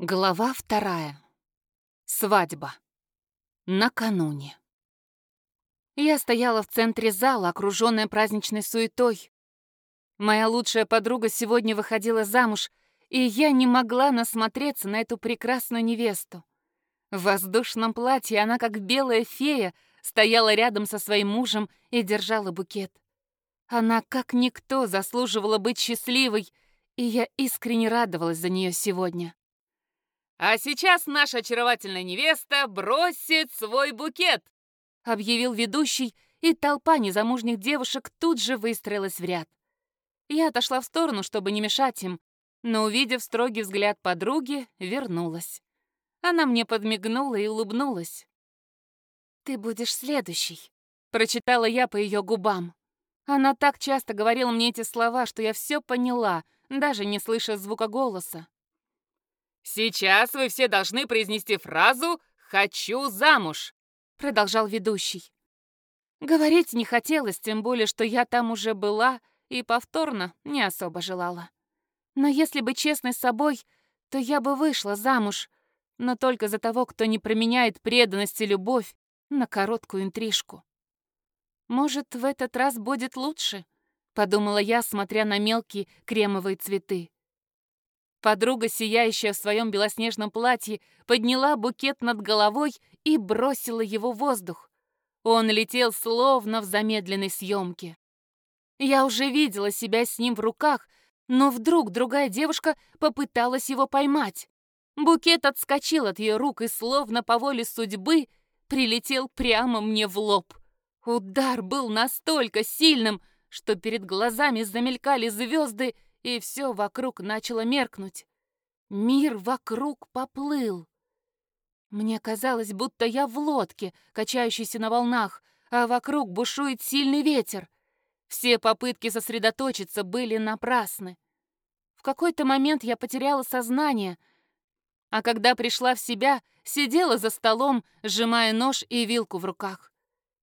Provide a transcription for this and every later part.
Глава вторая. Свадьба. Накануне. Я стояла в центре зала, окружённая праздничной суетой. Моя лучшая подруга сегодня выходила замуж, и я не могла насмотреться на эту прекрасную невесту. В воздушном платье она, как белая фея, стояла рядом со своим мужем и держала букет. Она, как никто, заслуживала быть счастливой, и я искренне радовалась за неё сегодня. «А сейчас наша очаровательная невеста бросит свой букет!» объявил ведущий, и толпа незамужних девушек тут же выстроилась в ряд. Я отошла в сторону, чтобы не мешать им, но, увидев строгий взгляд подруги, вернулась. Она мне подмигнула и улыбнулась. «Ты будешь следующий», — прочитала я по ее губам. Она так часто говорила мне эти слова, что я все поняла, даже не слыша звука голоса. «Сейчас вы все должны произнести фразу «хочу замуж», — продолжал ведущий. Говорить не хотелось, тем более, что я там уже была и повторно не особо желала. Но если бы честной с собой, то я бы вышла замуж, но только за того, кто не променяет преданность и любовь на короткую интрижку. «Может, в этот раз будет лучше?» — подумала я, смотря на мелкие кремовые цветы. Подруга, сияющая в своем белоснежном платье, подняла букет над головой и бросила его в воздух. Он летел словно в замедленной съемке. Я уже видела себя с ним в руках, но вдруг другая девушка попыталась его поймать. Букет отскочил от ее рук и, словно по воле судьбы, прилетел прямо мне в лоб. Удар был настолько сильным, что перед глазами замелькали звезды, и все вокруг начало меркнуть. Мир вокруг поплыл. Мне казалось, будто я в лодке, качающейся на волнах, а вокруг бушует сильный ветер. Все попытки сосредоточиться были напрасны. В какой-то момент я потеряла сознание, а когда пришла в себя, сидела за столом, сжимая нож и вилку в руках,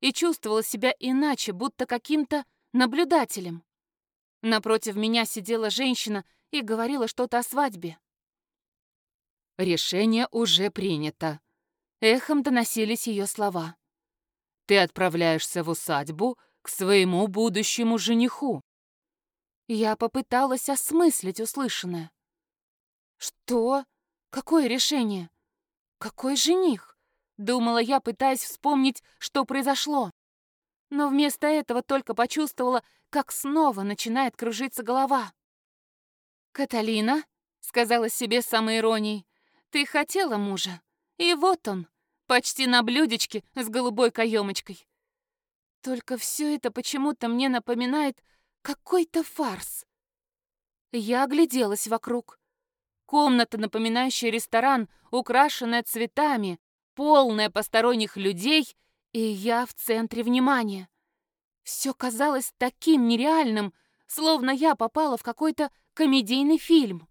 и чувствовала себя иначе, будто каким-то наблюдателем. Напротив меня сидела женщина и говорила что-то о свадьбе. «Решение уже принято», — эхом доносились ее слова. «Ты отправляешься в усадьбу к своему будущему жениху». Я попыталась осмыслить услышанное. «Что? Какое решение? Какой жених?» Думала я, пытаясь вспомнить, что произошло. Но вместо этого только почувствовала, как снова начинает кружиться голова. «Каталина», — сказала себе с самой иронией, — «ты хотела мужа, и вот он, почти на блюдечке с голубой каемочкой. Только все это почему-то мне напоминает какой-то фарс». Я огляделась вокруг. Комната, напоминающая ресторан, украшенная цветами, полная посторонних людей, и я в центре внимания. Все казалось таким нереальным, словно я попала в какой-то комедийный фильм.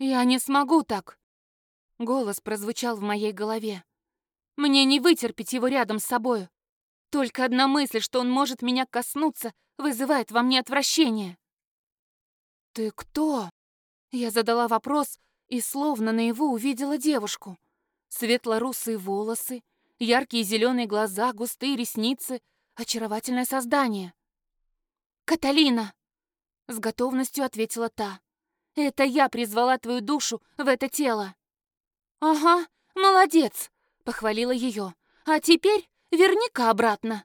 «Я не смогу так!» Голос прозвучал в моей голове. «Мне не вытерпеть его рядом с собою. Только одна мысль, что он может меня коснуться, вызывает во мне отвращение». «Ты кто?» Я задала вопрос и словно наяву увидела девушку. Светло-русые волосы, яркие зеленые глаза, густые ресницы — очаровательное создание. «Каталина!» — с готовностью ответила та. «Это я призвала твою душу в это тело». «Ага, молодец!» — похвалила ее. «А теперь верни-ка обратно».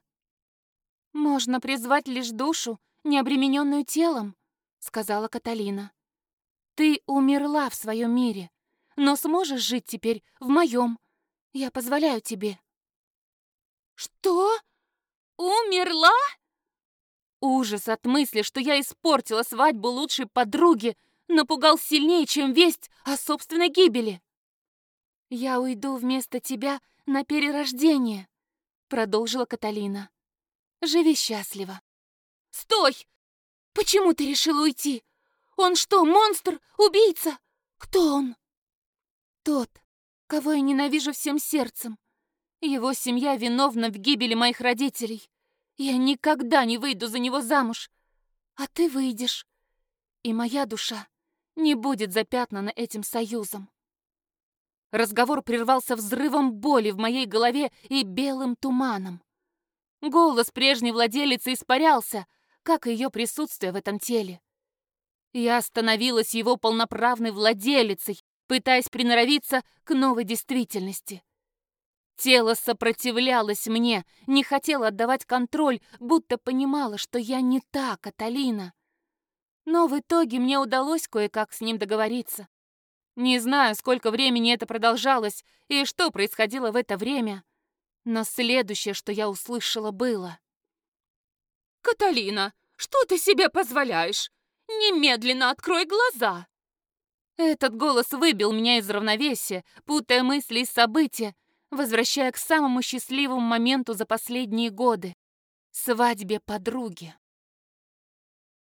«Можно призвать лишь душу, не обремененную телом», — сказала Каталина. «Ты умерла в своем мире, но сможешь жить теперь в моем. Я позволяю тебе». «Что?» Умерла? Ужас от мысли, что я испортила свадьбу лучшей подруги, напугал сильнее, чем весть о собственной гибели. «Я уйду вместо тебя на перерождение», — продолжила Каталина. «Живи счастливо». «Стой! Почему ты решила уйти? Он что, монстр? Убийца? Кто он?» «Тот, кого я ненавижу всем сердцем. Его семья виновна в гибели моих родителей. Я никогда не выйду за него замуж. А ты выйдешь. И моя душа не будет запятнана этим союзом. Разговор прервался взрывом боли в моей голове и белым туманом. Голос прежней владелицы испарялся, как и ее присутствие в этом теле. Я становилась его полноправной владелицей, пытаясь приноровиться к новой действительности. Тело сопротивлялось мне, не хотело отдавать контроль, будто понимало, что я не та Каталина. Но в итоге мне удалось кое-как с ним договориться. Не знаю, сколько времени это продолжалось и что происходило в это время, но следующее, что я услышала, было. «Каталина, что ты себе позволяешь? Немедленно открой глаза!» Этот голос выбил меня из равновесия, путая мысли и события, возвращая к самому счастливому моменту за последние годы — свадьбе подруги.